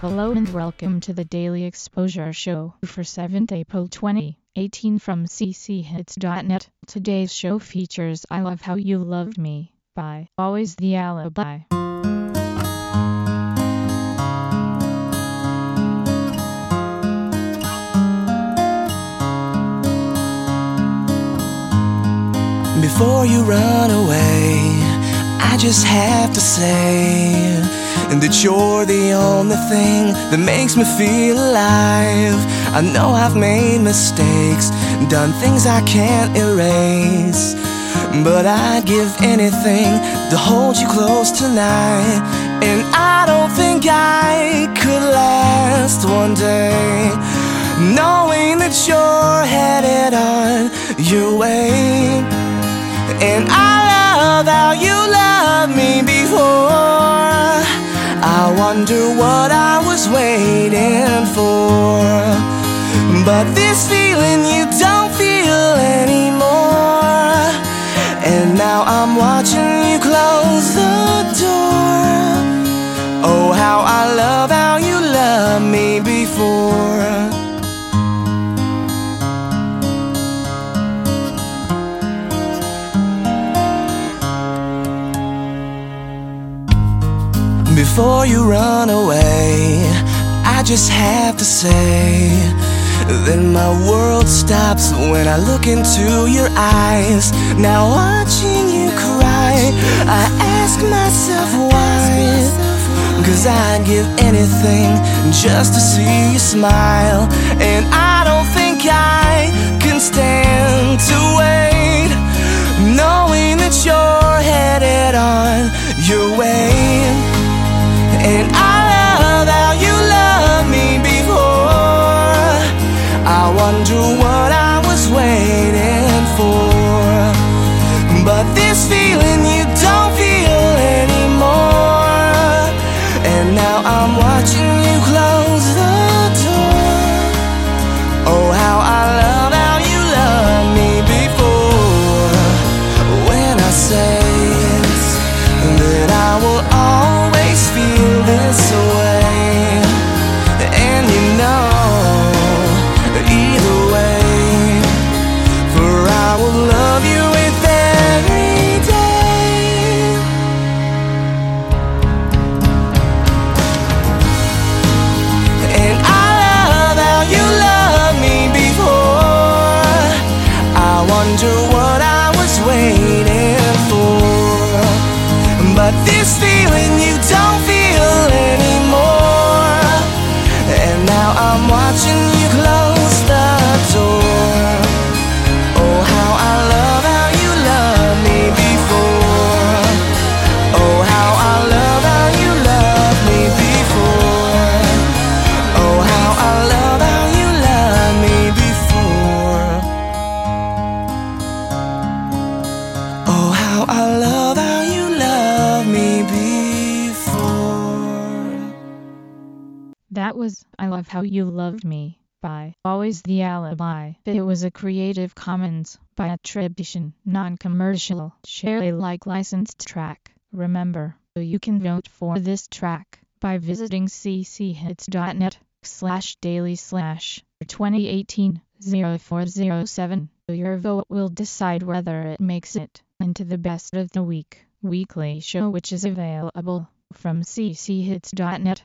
Hello and welcome to the Daily Exposure Show for 7th April 2018 from cchits.net. Today's show features I Love How You Loved Me by Always the Alibi. Before you run away, I just have to say that you're the only thing that makes me feel alive. I know I've made mistakes, done things I can't erase. But I'd give anything to hold you close tonight. And I don't think I could last one day knowing that you're headed on your way. And I love how you love me wonder what I was waiting for. But this feeling you don't Before you run away, I just have to say that my world stops when I look into your eyes. Now, watching you cry, I ask myself why. Cause I'd give anything just to see you smile. And I don't think I can stand to this feeling That was I Love How You Loved Me by Always the Alibi. It was a Creative Commons by attribution, non-commercial, share Alike licensed track. Remember, you can vote for this track by visiting cchits.net slash daily slash 2018 0407. Your vote will decide whether it makes it into the best of the week weekly show which is available from cchits.net